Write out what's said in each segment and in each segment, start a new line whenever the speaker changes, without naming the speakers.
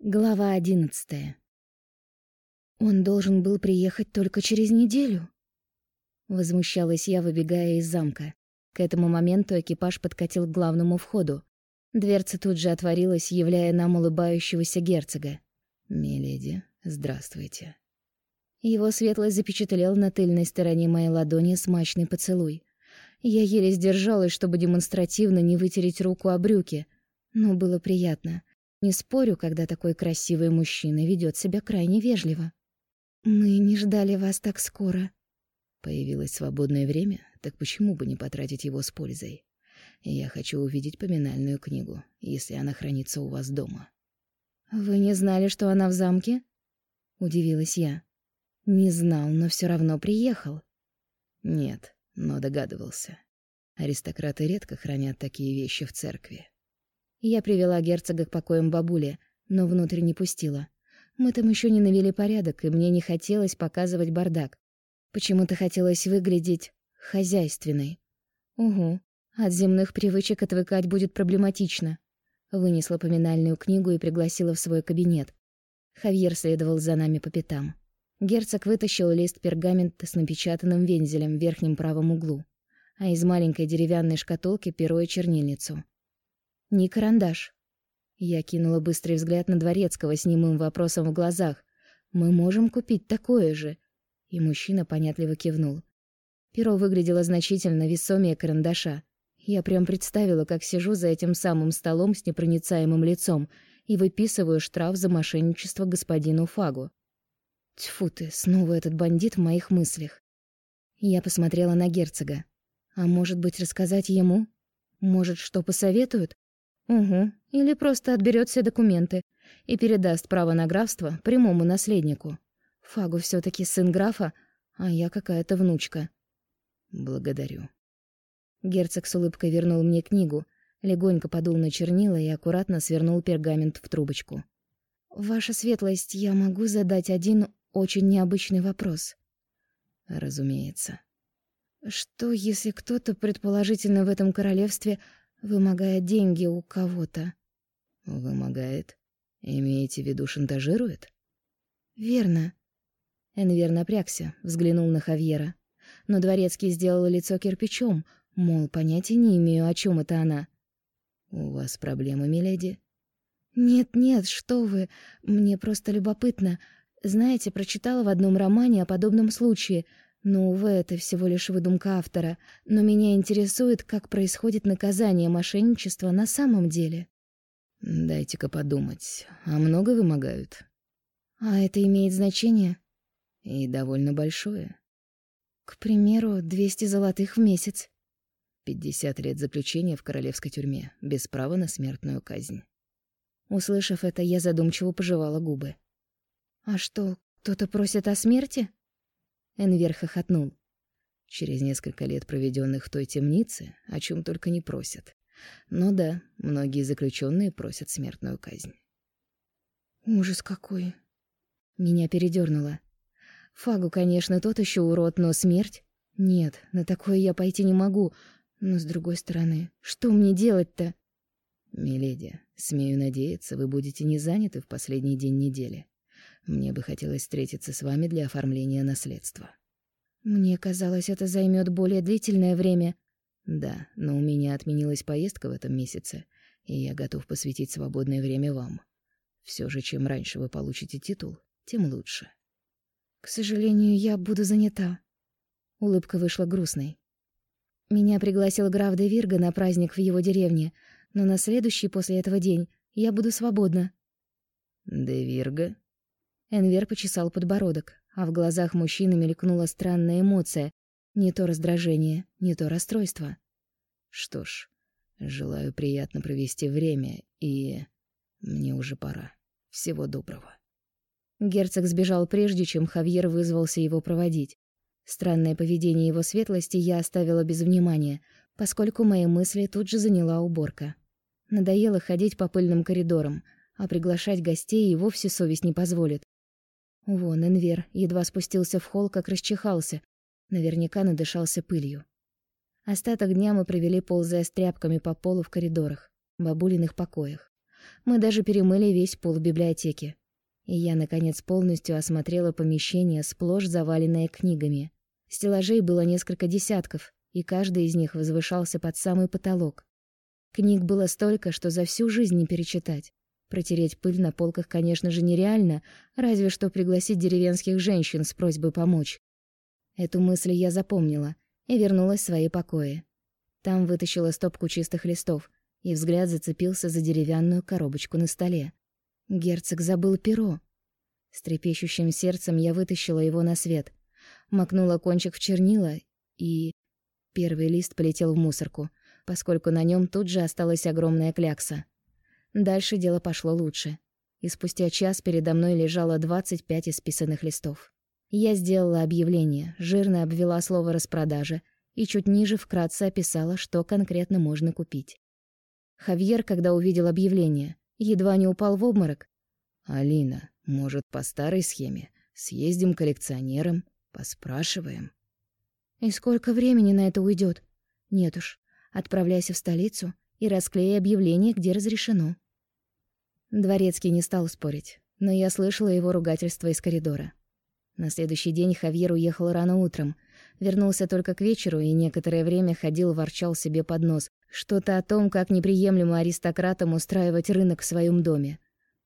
Глава одиннадцатая. Он должен был приехать только через неделю. Возмущалась я, выбегая из замка. К этому моменту экипаж подкатил к главному входу. Дверца тут же отворилась, являя нам улыбающегося герцога.
«Миледи, здравствуйте».
Его светлость запечатлел на тыльной стороне моей ладони смачный поцелуй. Я еле сдержалась, чтобы демонстративно не вытереть руку о брюки, но было приятно. Не спорю, когда такой красивый мужчина ведет себя крайне вежливо. Мы не ждали вас так скоро.
Появилось свободное время, так почему бы не потратить его с пользой? Я хочу увидеть поминальную книгу, если она хранится у вас дома.
Вы не знали, что она в замке? Удивилась я. Не знал, но все равно приехал.
Нет, но догадывался. Аристократы редко хранят такие вещи в церкви.
Я привела герцога к покоям бабули, но внутрь не пустила. Мы там еще не навели порядок, и мне не хотелось показывать бардак. Почему-то хотелось выглядеть хозяйственной. Угу, от земных привычек отвыкать будет проблематично. Вынесла поминальную книгу и пригласила в свой кабинет. Хавьер следовал за нами по пятам. Герцог вытащил лист пергамента с напечатанным вензелем в верхнем правом углу, а из маленькой деревянной шкатулки перо и чернильницу. Не карандаш. Я кинула быстрый взгляд на Дворецкого с немым вопросом в глазах. «Мы можем купить такое же?» И мужчина понятливо кивнул. Перо выглядело значительно весомее карандаша. Я прям представила, как сижу за этим самым столом с непроницаемым лицом и выписываю штраф за мошенничество господину Фагу. Тьфу ты, снова этот бандит в моих мыслях. Я посмотрела на герцога. А может быть, рассказать ему? Может, что посоветуют? Угу. Или просто отберет все документы и передаст право на графство прямому наследнику. Фагу все таки сын графа, а я какая-то внучка.
Благодарю.
Герцог с улыбкой вернул мне книгу, легонько подул на чернила и аккуратно свернул пергамент в трубочку. Ваша светлость, я могу задать один очень необычный вопрос.
Разумеется.
Что, если кто-то, предположительно в этом королевстве, Вымогает деньги у кого-то.
Вымогает? Имеете в виду шантажирует?
Верно. Энвер напрягся, взглянул на Хавьера. Но дворецкий сделал лицо кирпичом, мол, понятия не имею, о чем это она.
У вас проблемы, миледи?
Нет-нет, что вы, мне просто любопытно. Знаете, прочитала в одном романе о подобном случае — ну, увы, это всего лишь выдумка автора, но меня интересует, как происходит наказание мошенничества на самом деле.
Дайте-ка подумать. А много вымогают?
А это имеет значение?
И довольно большое.
К примеру, 200 золотых в месяц.
50 лет заключения в королевской тюрьме, без права на смертную казнь.
Услышав это, я задумчиво пожевала губы. А что, кто-то просит о смерти? Энвер хохотнул.
Через несколько лет, проведенных в той темнице, о чем только не просят. Но да, многие заключенные просят смертную казнь.
Ужас какой. Меня передернуло. Фагу, конечно, тот еще урод, но смерть? Нет, на такое я пойти не могу. Но с другой стороны, что мне делать-то?
Миледи, смею надеяться, вы будете не заняты в последний день недели. Мне бы хотелось встретиться с вами для оформления наследства.
Мне казалось, это займет более длительное время.
Да, но у меня отменилась поездка в этом месяце, и я готов посвятить свободное время вам. Все же, чем раньше вы получите титул, тем лучше.
К сожалению, я буду занята. Улыбка вышла грустной. Меня пригласил граф де Вирга на праздник в его деревне, но на следующий после этого день я буду свободна.
Де Вирга?
Энвер почесал подбородок, а в глазах мужчины мелькнула странная эмоция, не то раздражение, не то расстройство.
Что ж, желаю приятно провести время, и мне уже пора. Всего доброго.
Герцог сбежал прежде, чем Хавьер вызвался его проводить. Странное поведение его светлости я оставила без внимания, поскольку мои мысли тут же заняла уборка. Надоело ходить по пыльным коридорам, а приглашать гостей и вовсе совесть не позволит. Вон Энвер едва спустился в холл, как расчихался. Наверняка надышался пылью. Остаток дня мы провели, ползая с тряпками по полу в коридорах, бабулиных покоях. Мы даже перемыли весь пол в библиотеке. И я, наконец, полностью осмотрела помещение, сплошь заваленное книгами. Стеллажей было несколько десятков, и каждый из них возвышался под самый потолок. Книг было столько, что за всю жизнь не перечитать. Протереть пыль на полках, конечно же, нереально, разве что пригласить деревенских женщин с просьбой помочь. Эту мысль я запомнила и вернулась в свои покои. Там вытащила стопку чистых листов, и взгляд зацепился за деревянную коробочку на столе. Герцог забыл перо. С трепещущим сердцем я вытащила его на свет, макнула кончик в чернила, и... Первый лист полетел в мусорку, поскольку на нем тут же осталась огромная клякса. Дальше дело пошло лучше. И спустя час передо мной лежало 25 исписанных листов. Я сделала объявление, жирно обвела слово «распродажа» и чуть ниже вкратце описала, что конкретно можно купить. Хавьер, когда увидел объявление, едва не упал в обморок.
«Алина, может, по старой схеме? Съездим к коллекционерам, поспрашиваем?»
«И сколько времени на это уйдет? Нет уж, отправляйся в столицу и расклей объявление, где разрешено». Дворецкий не стал спорить, но я слышала его ругательство из коридора. На следующий день Хавьер уехал рано утром, вернулся только к вечеру и некоторое время ходил, ворчал себе под нос, что-то о том, как неприемлемо аристократам устраивать рынок в своем доме.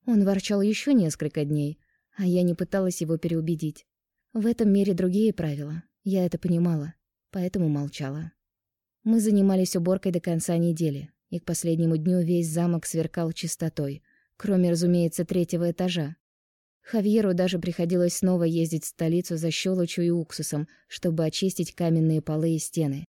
Он ворчал еще несколько дней, а я не пыталась его переубедить. В этом мире другие правила, я это понимала, поэтому молчала. Мы занимались уборкой до конца недели, и к последнему дню весь замок сверкал чистотой, кроме, разумеется, третьего этажа. Хавьеру даже приходилось снова ездить в столицу за щелочью и уксусом, чтобы очистить каменные полы и стены.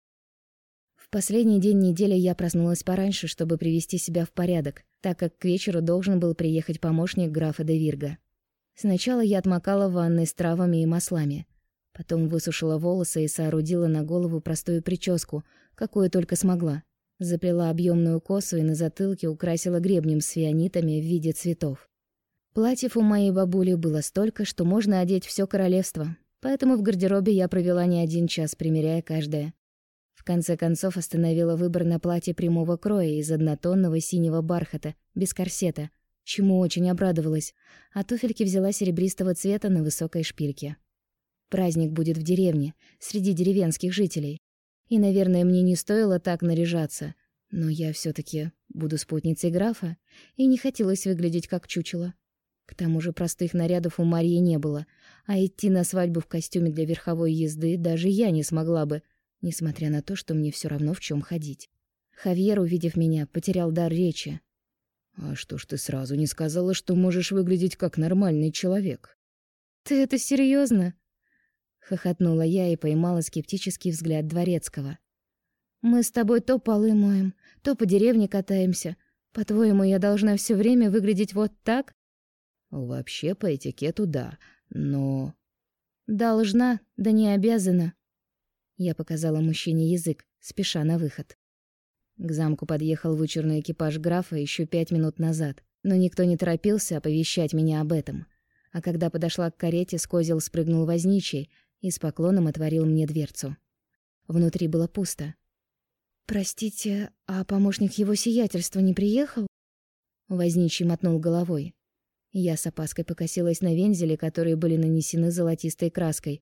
В последний день недели я проснулась пораньше, чтобы привести себя в порядок, так как к вечеру должен был приехать помощник графа де Вирга. Сначала я отмокала ванной с травами и маслами. Потом высушила волосы и соорудила на голову простую прическу, какую только смогла. Заплела объемную косу и на затылке украсила гребнем с фианитами в виде цветов. Платьев у моей бабули было столько, что можно одеть все королевство, поэтому в гардеробе я провела не один час, примеряя каждое. В конце концов остановила выбор на платье прямого кроя из однотонного синего бархата, без корсета, чему очень обрадовалась, а туфельки взяла серебристого цвета на высокой шпильке. Праздник будет в деревне, среди деревенских жителей. И, наверное, мне не стоило так наряжаться, но я все таки буду спутницей графа, и не хотелось выглядеть как чучело. К тому же простых нарядов у Марии не было, а идти на свадьбу в костюме для верховой езды даже я не смогла бы, несмотря на то, что мне все равно в чем ходить. Хавьер, увидев меня, потерял дар речи.
«А что ж ты сразу не сказала, что можешь выглядеть как нормальный человек?»
«Ты это серьезно? Хохотнула я и поймала скептический взгляд Дворецкого. «Мы с тобой то полы моем, то по деревне катаемся. По-твоему, я должна все время выглядеть вот так?»
Вообще по этикету да, но
должна, да не обязана. Я показала мужчине язык, спеша на выход. К замку подъехал вычурный экипаж графа еще пять минут назад, но никто не торопился оповещать меня об этом. А когда подошла к карете, с козел спрыгнул возничий и с поклоном отворил мне дверцу. Внутри было пусто. «Простите, а помощник его сиятельства не приехал?» Возничий мотнул головой. Я с опаской покосилась на вензели, которые были нанесены золотистой краской,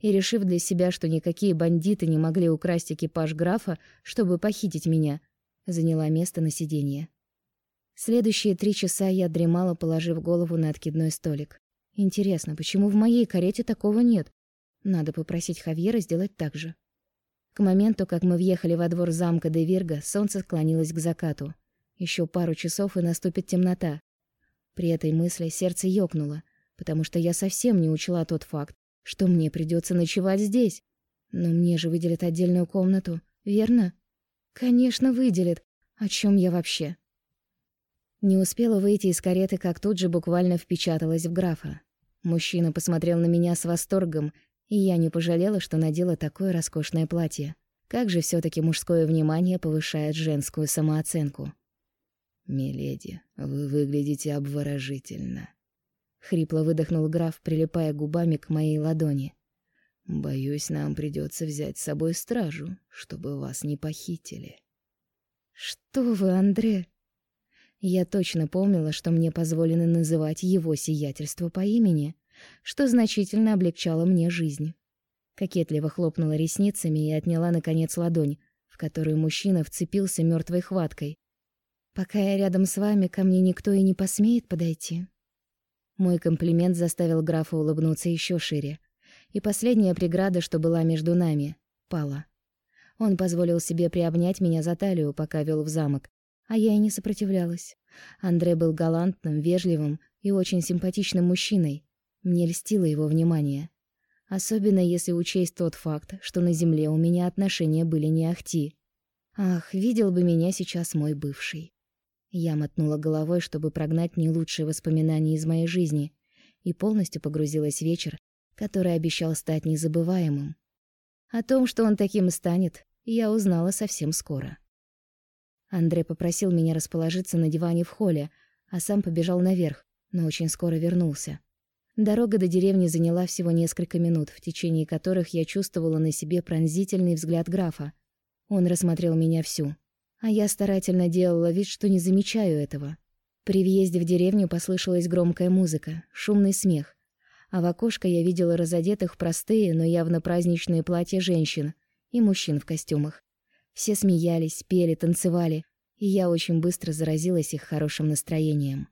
и, решив для себя, что никакие бандиты не могли украсть экипаж графа, чтобы похитить меня, заняла место на сиденье. Следующие три часа я дремала, положив голову на откидной столик. Интересно, почему в моей карете такого нет? Надо попросить Хавьера сделать так же. К моменту, как мы въехали во двор замка де Вирга, солнце склонилось к закату. Еще пару часов и наступит темнота. При этой мысли сердце ёкнуло, потому что я совсем не учла тот факт, что мне придется ночевать здесь. Но мне же выделят отдельную комнату, верно? Конечно, выделят. О чем я вообще? Не успела выйти из кареты, как тут же буквально впечаталась в графа. Мужчина посмотрел на меня с восторгом, и я не пожалела, что надела такое роскошное платье. Как же все таки мужское внимание повышает женскую самооценку.
«Миледи, вы выглядите обворожительно», —
хрипло выдохнул граф, прилипая губами к моей ладони.
«Боюсь, нам придется взять с собой стражу, чтобы вас не похитили».
«Что вы, Андре?» Я точно помнила, что мне позволено называть его сиятельство по имени, что значительно облегчало мне жизнь. Кокетливо хлопнула ресницами и отняла, наконец, ладонь, в которую мужчина вцепился мертвой хваткой. «Пока я рядом с вами, ко мне никто и не посмеет подойти». Мой комплимент заставил графа улыбнуться еще шире. И последняя преграда, что была между нами, пала. Он позволил себе приобнять меня за талию, пока вел в замок, а я и не сопротивлялась. Андрей был галантным, вежливым и очень симпатичным мужчиной. Мне льстило его внимание. Особенно если учесть тот факт, что на земле у меня отношения были не ахти. Ах, видел бы меня сейчас мой бывший. Я мотнула головой, чтобы прогнать не лучшие воспоминания из моей жизни, и полностью погрузилась в вечер, который обещал стать незабываемым. О том, что он таким станет, я узнала совсем скоро. Андрей попросил меня расположиться на диване в холле, а сам побежал наверх, но очень скоро вернулся. Дорога до деревни заняла всего несколько минут, в течение которых я чувствовала на себе пронзительный взгляд графа. Он рассмотрел меня всю, а я старательно делала вид, что не замечаю этого. При въезде в деревню послышалась громкая музыка, шумный смех, а в окошко я видела разодетых в простые, но явно праздничные платья женщин и мужчин в костюмах. Все смеялись, пели, танцевали, и я очень быстро заразилась их хорошим настроением.